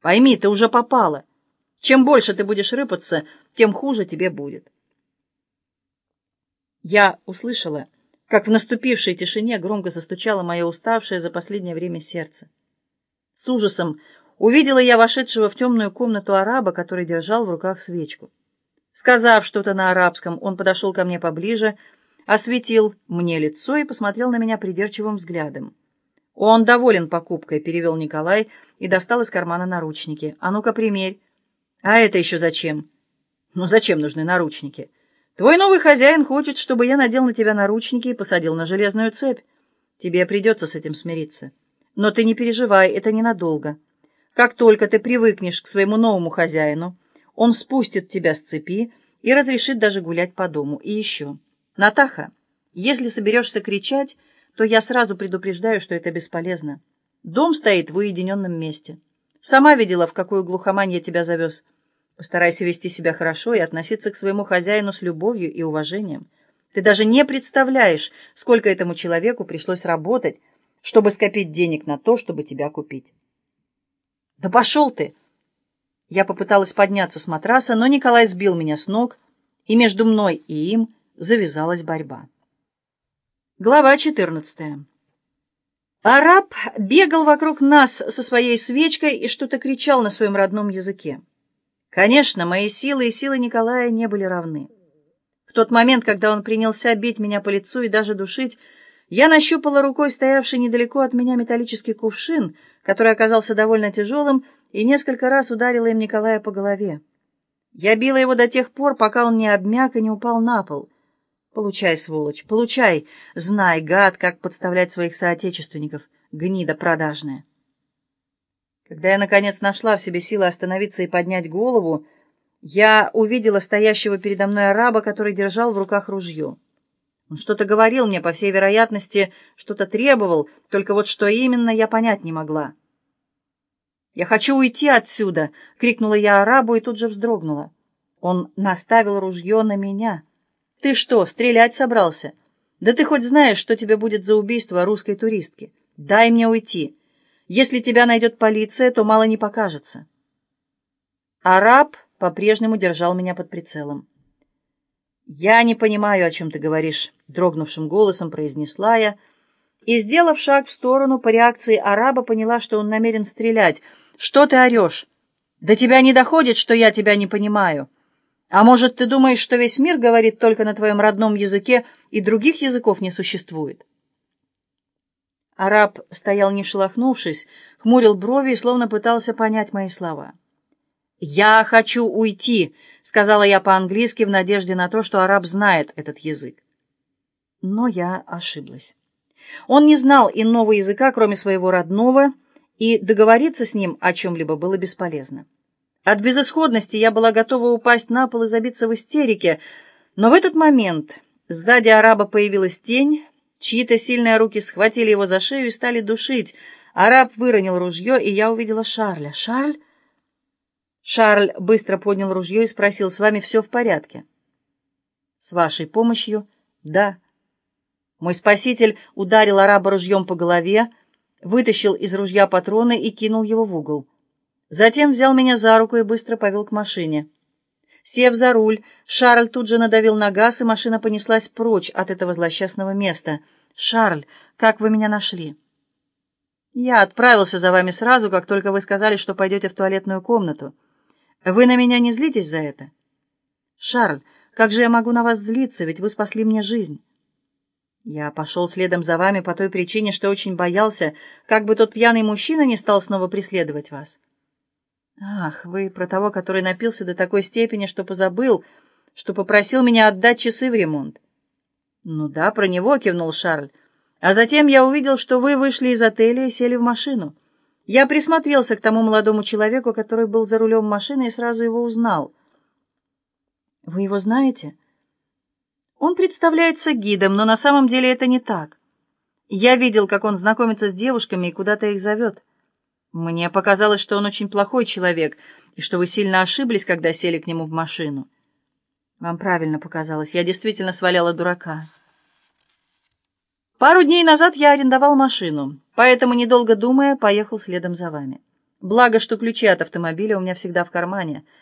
Пойми, ты уже попала. Чем больше ты будешь рыпаться, тем хуже тебе будет. Я услышала, как в наступившей тишине громко застучало мое уставшее за последнее время сердце. С ужасом увидела я вошедшего в темную комнату араба, который держал в руках свечку. Сказав что-то на арабском, он подошел ко мне поближе, осветил мне лицо и посмотрел на меня придирчивым взглядом. «Он доволен покупкой», — перевел Николай и достал из кармана наручники. «А ну-ка, примерь». «А это еще зачем?» «Ну зачем нужны наручники?» «Твой новый хозяин хочет, чтобы я надел на тебя наручники и посадил на железную цепь. Тебе придется с этим смириться. Но ты не переживай, это ненадолго. Как только ты привыкнешь к своему новому хозяину, он спустит тебя с цепи и разрешит даже гулять по дому. И еще. Натаха, если соберешься кричать, то я сразу предупреждаю, что это бесполезно. Дом стоит в уединенном месте. Сама видела, в какую глухомань я тебя завез. Постарайся вести себя хорошо и относиться к своему хозяину с любовью и уважением. Ты даже не представляешь, сколько этому человеку пришлось работать, чтобы скопить денег на то, чтобы тебя купить. «Да пошел ты!» Я попыталась подняться с матраса, но Николай сбил меня с ног, и между мной и им завязалась борьба. Глава 14. Араб бегал вокруг нас со своей свечкой и что-то кричал на своем родном языке. Конечно, мои силы и силы Николая не были равны. В тот момент, когда он принялся бить меня по лицу и даже душить, я нащупала рукой стоявший недалеко от меня металлический кувшин, который оказался довольно тяжелым, и несколько раз ударила им Николая по голове. Я била его до тех пор, пока он не обмяк и не упал на пол — Получай, сволочь, получай. Знай, гад, как подставлять своих соотечественников. Гнида продажная. Когда я, наконец, нашла в себе силы остановиться и поднять голову, я увидела стоящего передо мной араба, который держал в руках ружье. Он что-то говорил мне, по всей вероятности, что-то требовал, только вот что именно, я понять не могла. «Я хочу уйти отсюда!» — крикнула я арабу и тут же вздрогнула. Он наставил ружье на меня — «Ты что, стрелять собрался? Да ты хоть знаешь, что тебе будет за убийство русской туристки? Дай мне уйти. Если тебя найдет полиция, то мало не покажется». Араб по-прежнему держал меня под прицелом. «Я не понимаю, о чем ты говоришь», — дрогнувшим голосом произнесла я, и, сделав шаг в сторону, по реакции араба поняла, что он намерен стрелять. «Что ты орешь? До тебя не доходит, что я тебя не понимаю». А может, ты думаешь, что весь мир говорит только на твоем родном языке, и других языков не существует? Араб стоял не шелохнувшись, хмурил брови и словно пытался понять мои слова. «Я хочу уйти», — сказала я по-английски в надежде на то, что араб знает этот язык. Но я ошиблась. Он не знал иного языка, кроме своего родного, и договориться с ним о чем-либо было бесполезно. От безысходности я была готова упасть на пол и забиться в истерике, но в этот момент сзади араба появилась тень, чьи-то сильные руки схватили его за шею и стали душить. Араб выронил ружье, и я увидела Шарля. «Шарль?» Шарль быстро поднял ружье и спросил, «С вами все в порядке?» «С вашей помощью?» «Да». Мой спаситель ударил араба ружьем по голове, вытащил из ружья патроны и кинул его в угол. Затем взял меня за руку и быстро повел к машине. Сев за руль, Шарль тут же надавил на газ, и машина понеслась прочь от этого злосчастного места. «Шарль, как вы меня нашли?» «Я отправился за вами сразу, как только вы сказали, что пойдете в туалетную комнату. Вы на меня не злитесь за это?» «Шарль, как же я могу на вас злиться, ведь вы спасли мне жизнь?» «Я пошел следом за вами по той причине, что очень боялся, как бы тот пьяный мужчина не стал снова преследовать вас». «Ах, вы про того, который напился до такой степени, что позабыл, что попросил меня отдать часы в ремонт». «Ну да, про него», — кивнул Шарль. «А затем я увидел, что вы вышли из отеля и сели в машину. Я присмотрелся к тому молодому человеку, который был за рулем машины, и сразу его узнал». «Вы его знаете?» «Он представляется гидом, но на самом деле это не так. Я видел, как он знакомится с девушками и куда-то их зовет». Мне показалось, что он очень плохой человек, и что вы сильно ошиблись, когда сели к нему в машину. Вам правильно показалось. Я действительно сваляла дурака. Пару дней назад я арендовал машину, поэтому, недолго думая, поехал следом за вами. Благо, что ключи от автомобиля у меня всегда в кармане —